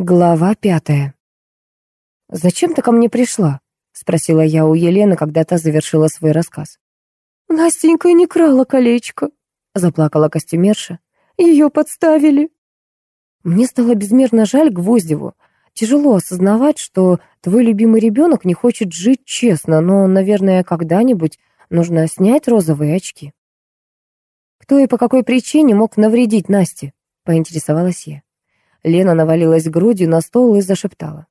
Глава пятая. «Зачем ты ко мне пришла?» — спросила я у Елены, когда та завершила свой рассказ. «Настенька не крала колечко», — заплакала костюмерша. «Ее подставили». Мне стало безмерно жаль Гвоздеву. Тяжело осознавать, что твой любимый ребенок не хочет жить честно, но, наверное, когда-нибудь нужно снять розовые очки. «Кто и по какой причине мог навредить Насте?» — поинтересовалась я. Лена навалилась грудью на стол и зашептала.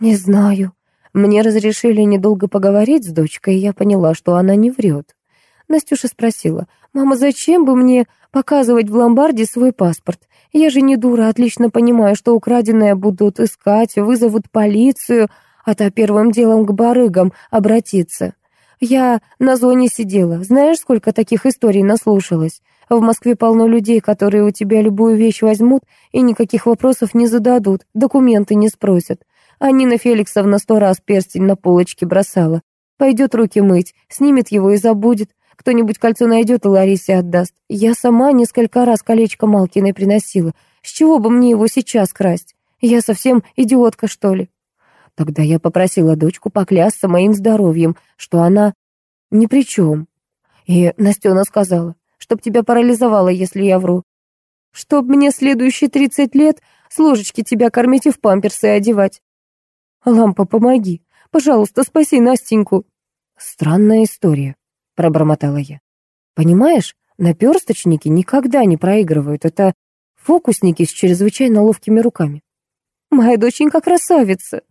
«Не знаю. Мне разрешили недолго поговорить с дочкой, и я поняла, что она не врет. Настюша спросила, «Мама, зачем бы мне показывать в ломбарде свой паспорт? Я же не дура, отлично понимаю, что украденное будут искать, вызовут полицию, а то первым делом к барыгам обратиться. Я на зоне сидела. Знаешь, сколько таких историй наслушалась? В Москве полно людей, которые у тебя любую вещь возьмут и никаких вопросов не зададут, документы не спросят. А Нина Феликсовна сто раз перстень на полочке бросала. Пойдет руки мыть, снимет его и забудет. Кто-нибудь кольцо найдет и Ларисе отдаст. Я сама несколько раз колечко Малкиной приносила. С чего бы мне его сейчас красть? Я совсем идиотка, что ли? Тогда я попросила дочку поклясться моим здоровьем, что она ни при чем. И Настена сказала, чтоб тебя парализовало, если я вру. Чтоб мне следующие тридцать лет с ложечки тебя кормить и в памперсы одевать. Лампа, помоги. Пожалуйста, спаси Настеньку. Странная история, пробормотала я. Понимаешь, наперсточники никогда не проигрывают. Это фокусники с чрезвычайно ловкими руками. Моя доченька красавица,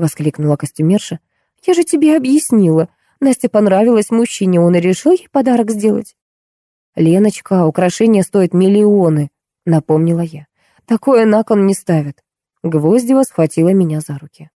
воскликнула костюмерша. «Я же тебе объяснила. Насте понравилось мужчине, он и решил ей подарок сделать». «Леночка, украшения стоят миллионы», — напомнила я. «Такое на кон не ставят». Гвоздева схватила меня за руки.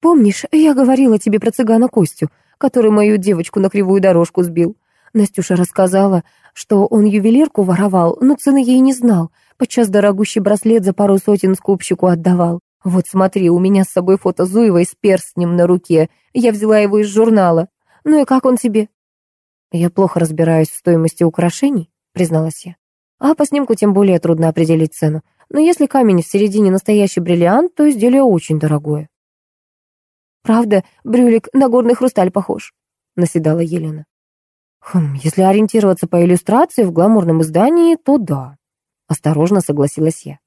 «Помнишь, я говорила тебе про цыгана Костю, который мою девочку на кривую дорожку сбил? Настюша рассказала, что он ювелирку воровал, но цены ей не знал. Подчас дорогущий браслет за пару сотен скупщику отдавал. Вот смотри, у меня с собой фото Зуевой с перстнем на руке. Я взяла его из журнала. Ну и как он тебе? Я плохо разбираюсь в стоимости украшений, призналась я. А по снимку тем более трудно определить цену. Но если камень в середине настоящий бриллиант, то изделие очень дорогое. Правда, брюлик на горный хрусталь похож, наседала Елена. Хм, если ориентироваться по иллюстрации в гламурном издании, то да. Осторожно согласилась я.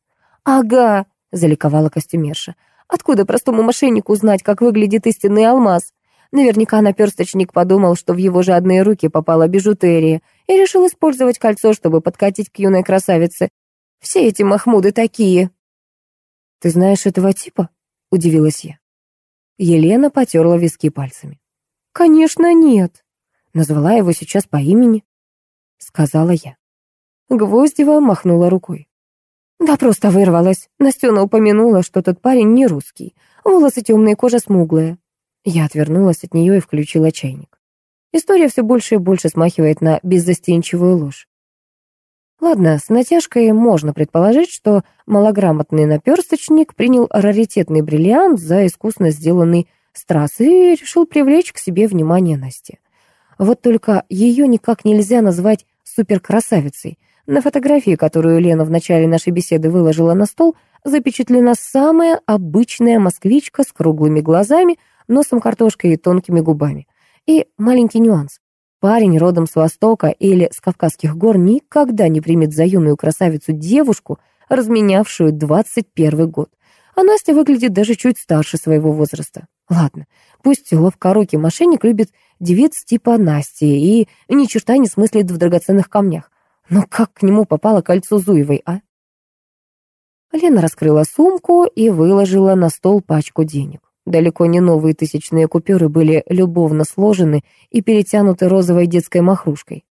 Ага, — заликовала костюмерша. «Откуда простому мошеннику узнать, как выглядит истинный алмаз? Наверняка наперсточник подумал, что в его жадные руки попала бижутерия, и решил использовать кольцо, чтобы подкатить к юной красавице. Все эти махмуды такие». «Ты знаешь этого типа?» — удивилась я. Елена потерла виски пальцами. «Конечно, нет», — назвала его сейчас по имени, — сказала я. Гвоздева махнула рукой. Да просто вырвалась. Настена упомянула, что тот парень не русский. Волосы темные, кожа смуглая. Я отвернулась от нее и включила чайник. История все больше и больше смахивает на беззастенчивую ложь. Ладно, с натяжкой можно предположить, что малограмотный наперсточник принял раритетный бриллиант за искусно сделанный страз и решил привлечь к себе внимание Насти. Вот только ее никак нельзя назвать суперкрасавицей — на фотографии, которую Лена в начале нашей беседы выложила на стол, запечатлена самая обычная москвичка с круглыми глазами, носом картошкой и тонкими губами. И маленький нюанс. Парень родом с Востока или с Кавказских гор никогда не примет за юную красавицу девушку, разменявшую 21 год. А Настя выглядит даже чуть старше своего возраста. Ладно, пусть ловкорукий мошенник любит девиц типа Насти и ни черта не смыслит в драгоценных камнях. Но как к нему попало кольцо Зуевой, а? Лена раскрыла сумку и выложила на стол пачку денег. Далеко не новые тысячные купюры были любовно сложены и перетянуты розовой детской махрушкой.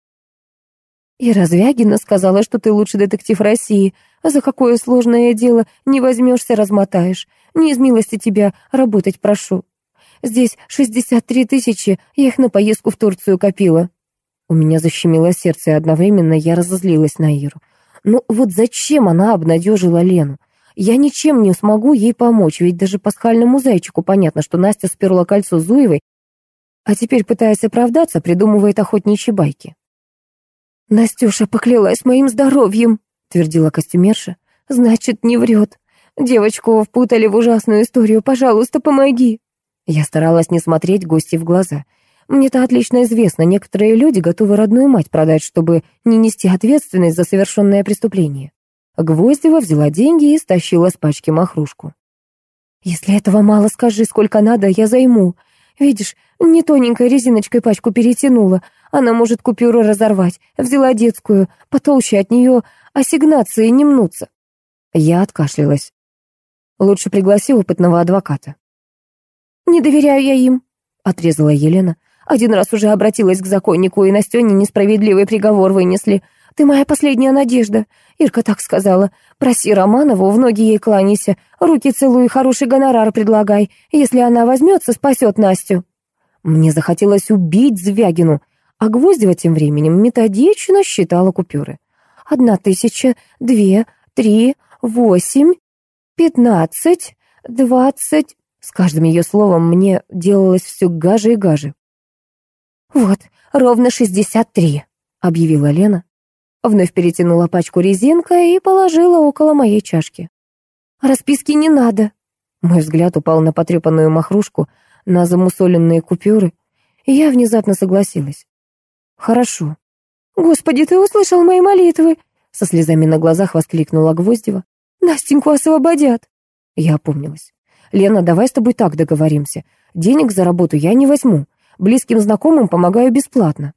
«И Развягина сказала, что ты лучший детектив России. А за какое сложное дело не возьмешься, размотаешь. Не из милости тебя работать прошу. Здесь шестьдесят три тысячи, я их на поездку в Турцию копила». У меня защемило сердце, и одновременно я разозлилась на Иру. Ну вот зачем она обнадежила Лену? Я ничем не смогу ей помочь, ведь даже пасхальному зайчику понятно, что Настя сперла кольцо Зуевой, а теперь, пытаясь оправдаться, придумывает охотничьи байки. «Настюша поклялась моим здоровьем», — твердила костюмерша. «Значит, не врет. Девочку впутали в ужасную историю. Пожалуйста, помоги. Я старалась не смотреть гости в глаза. Мне-то отлично известно, некоторые люди готовы родную мать продать, чтобы не нести ответственность за совершенное преступление. Гвоздева взяла деньги и стащила с пачки махрушку. «Если этого мало, скажи, сколько надо, я займу. Видишь, не тоненькой резиночкой пачку перетянула. Она может купюру разорвать. Взяла детскую, потолще от нее ассигнации не мнутся». Я откашлялась. Лучше пригласи опытного адвоката. «Не доверяю я им», — отрезала Елена. «Один раз уже обратилась к законнику, и Настене несправедливый приговор вынесли. Ты моя последняя надежда. Ирка так сказала. Проси Романову, в ноги ей кланяйся, руки целуй, хороший гонорар предлагай. Если она возьмется, спасет Настю». Мне захотелось убить Звягину, а Гвоздева тем временем методично считала купюры. Одна тысяча, две, три, восемь, пятнадцать, двадцать... С каждым ее словом мне делалось все гаже и гаже. «Вот, ровно шестьдесят три», — объявила Лена. Вновь перетянула пачку резинка и положила около моей чашки. «Расписки не надо». Мой взгляд упал на потрепанную махрушку, на замусоленные купюры, и я внезапно согласилась. «Хорошо». «Господи, ты услышал мои молитвы!» Со слезами на глазах воскликнула Гвоздева. «Настеньку освободят!» Я опомнилась. «Лена, давай с тобой так договоримся. Денег за работу я не возьму. Близким знакомым помогаю бесплатно».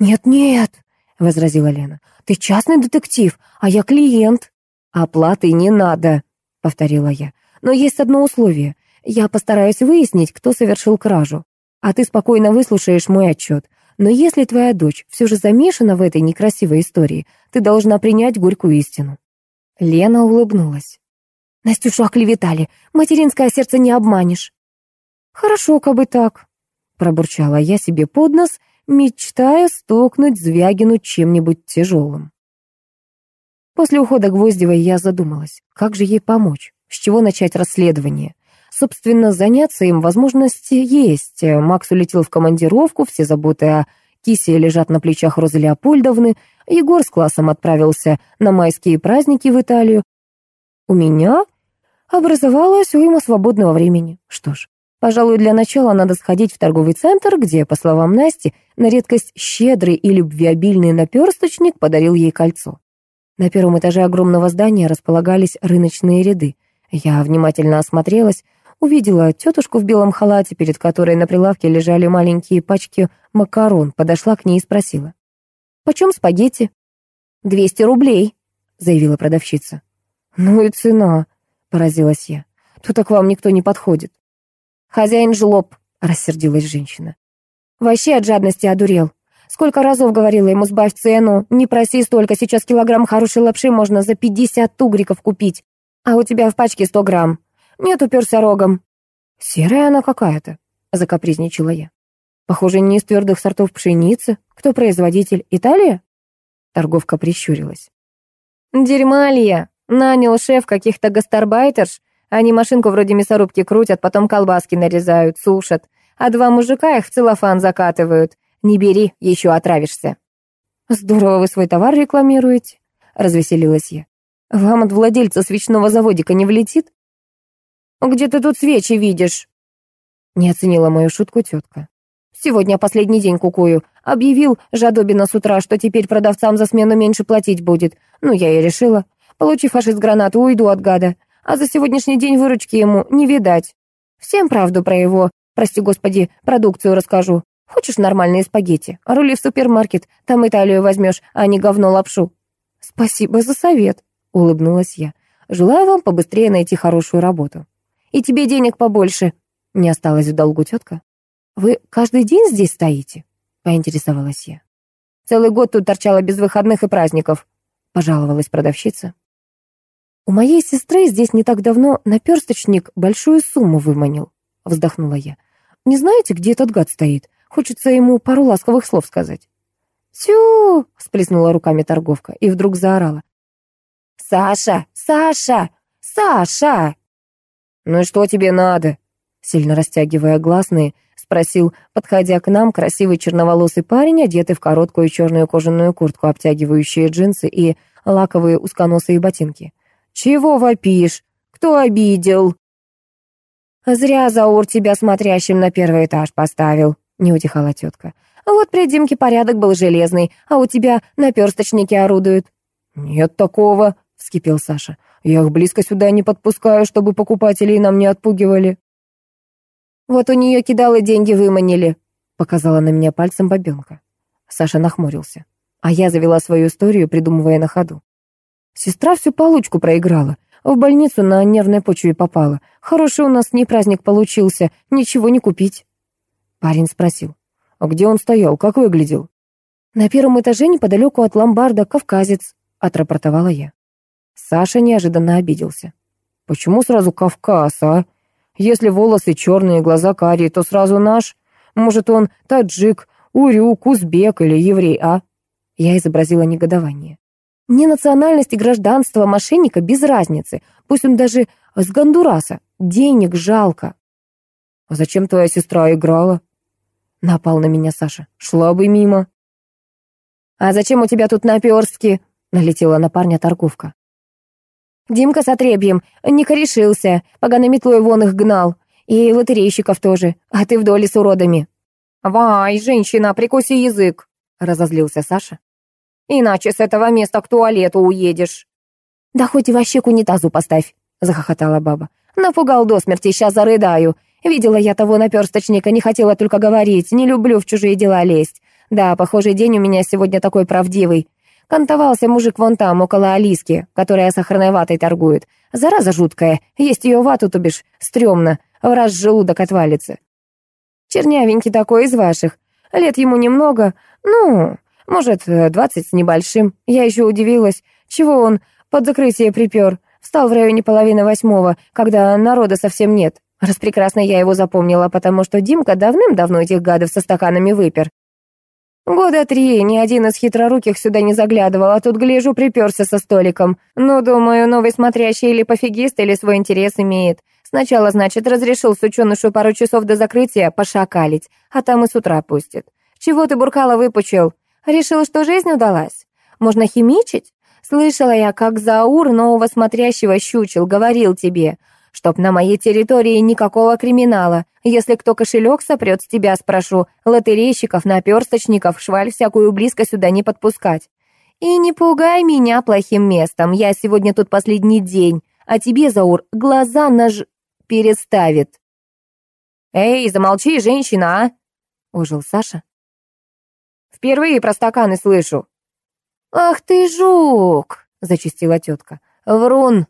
«Нет-нет», — возразила Лена. «Ты частный детектив, а я клиент». «Оплаты не надо», — повторила я. «Но есть одно условие. Я постараюсь выяснить, кто совершил кражу. А ты спокойно выслушаешь мой отчет. Но если твоя дочь все же замешана в этой некрасивой истории, ты должна принять горькую истину». Лена улыбнулась. Настюшу оклеветали. Материнское сердце не обманешь. Хорошо, как бы так, пробурчала я себе под нос, мечтая стукнуть Звягину чем-нибудь тяжелым. После ухода Гвоздевой я задумалась, как же ей помочь, с чего начать расследование. Собственно, заняться им возможности есть. Макс улетел в командировку, все заботы о Кисе лежат на плечах Розы Леопольдовны, Егор с классом отправился на майские праздники в Италию, у меня образовалось уйма свободного времени. Что ж, пожалуй, для начала надо сходить в торговый центр, где, по словам Насти, на редкость щедрый и любвеобильный наперсточник подарил ей кольцо. На первом этаже огромного здания располагались рыночные ряды. Я внимательно осмотрелась, увидела тетушку в белом халате, перед которой на прилавке лежали маленькие пачки макарон, подошла к ней и спросила. «Почем спагетти?» «Двести рублей», — заявила продавщица. «Ну и цена», — поразилась я. «Тут к вам никто не подходит». «Хозяин жлоб», — рассердилась женщина. «Вообще от жадности одурел. Сколько разов говорила ему, сбавь цену, не проси столько, сейчас килограмм хорошей лапши можно за пятьдесят тугриков купить, а у тебя в пачке сто грамм. Нет, уперся рогом». «Серая она какая-то», — закапризничала я. «Похоже, не из твердых сортов пшеницы. Кто производитель? Италия?» Торговка прищурилась. «Дерьмалья!» Нанял шеф каких-то гастарбайтерш, они машинку вроде мясорубки крутят, потом колбаски нарезают, сушат, а два мужика их в целлофан закатывают. Не бери, еще отравишься. Здорово вы свой товар рекламируете, развеселилась я. Вам от владельца свечного заводика не влетит? Где ты тут свечи видишь? Не оценила мою шутку тетка. Сегодня последний день кукую. Объявил Жадобина с утра, что теперь продавцам за смену меньше платить будет. Ну, я и решила. Получив фашист гранату, уйду от гада. А за сегодняшний день выручки ему не видать. Всем правду про его, прости господи, продукцию расскажу. Хочешь нормальные спагетти? Рули в супермаркет, там Италию возьмешь, а не говно лапшу. Спасибо за совет, улыбнулась я. Желаю вам побыстрее найти хорошую работу. И тебе денег побольше. Не осталось в долгу тетка. Вы каждый день здесь стоите? Поинтересовалась я. Целый год тут торчала без выходных и праздников, пожаловалась продавщица. «У моей сестры здесь не так давно наперсточник большую сумму выманил», — вздохнула я. «Не знаете, где этот гад стоит? Хочется ему пару ласковых слов сказать». «Тю!» — всплеснула руками торговка и вдруг заорала. «Саша! Саша! Саша!» «Ну и что тебе надо?» Сильно растягивая гласные, спросил, подходя к нам, красивый черноволосый парень, одетый в короткую черную кожаную куртку, обтягивающие джинсы и лаковые узконосые ботинки. «Чего вопишь? Кто обидел?» «Зря Заур тебя смотрящим на первый этаж поставил», — не утихала тетка. «Вот при Димке порядок был железный, а у тебя наперсточники орудуют». «Нет такого», — вскипел Саша. «Я их близко сюда не подпускаю, чтобы покупателей нам не отпугивали». «Вот у нее кидалы деньги выманили», — показала на меня пальцем бабенка. Саша нахмурился. А я завела свою историю, придумывая на ходу. Сестра всю получку проиграла. В больницу на нервной почве попала. Хороший у нас не праздник получился, ничего не купить. Парень спросил. А где он стоял, как выглядел? На первом этаже неподалеку от ломбарда кавказец, отрапортовала я. Саша неожиданно обиделся. Почему сразу Кавказ, а? Если волосы черные, глаза карие, то сразу наш. Может, он таджик, урюк, узбек или еврей, а? Я изобразила негодование. Мне национальность и гражданство мошенника без разницы. Пусть он даже с Гондураса. Денег жалко. А зачем твоя сестра играла? Напал на меня Саша. Шла бы мимо. А зачем у тебя тут наперстки? Налетела на парня торговка. Димка с отребьем не корешился, поганой метлой вон их гнал. И лотерейщиков тоже, а ты в доле с уродами. «Вай, женщина, прикуси язык!» — разозлился Саша. Иначе с этого места к туалету уедешь». «Да хоть вообще к унитазу поставь», — захохотала баба. «Напугал до смерти, сейчас зарыдаю. Видела я того наперсточника, не хотела только говорить, не люблю в чужие дела лезть. Да, похожий день у меня сегодня такой правдивый. Кантовался мужик вон там, около Алиски, которая сахарной ватой торгует. Зараза жуткая, есть ее вату, то бишь, стрёмно, в раз желудок отвалится. Чернявенький такой из ваших, лет ему немного, ну, может, э, двадцать с небольшим. Я еще удивилась, чего он под закрытие припер. Встал в районе половины восьмого, когда народа совсем нет. Распрекрасно я его запомнила, потому что Димка давным-давно этих гадов со стаканами выпер. Года три ни один из хитроруких сюда не заглядывал, а тут, гляжу, приперся со столиком. Ну, думаю, новый смотрящий или пофигист, или свой интерес имеет. Сначала, значит, разрешил сученышу пару часов до закрытия пошакалить, а там и с утра пустит. Чего ты, Буркала, выпучил? Решил, что жизнь удалась? Можно химичить? Слышала я, как Заур нового смотрящего щучил, говорил тебе, чтоб на моей территории никакого криминала. Если кто кошелек сопрет, с тебя спрошу. Лотерейщиков, наперсточников, шваль всякую близко сюда не подпускать. И не пугай меня плохим местом, я сегодня тут последний день, а тебе, Заур, глаза наж... переставит. «Эй, замолчи, женщина, а!» — ужил Саша. Впервые про стаканы слышу». «Ах ты жук!» — зачистила тетка. «Врун,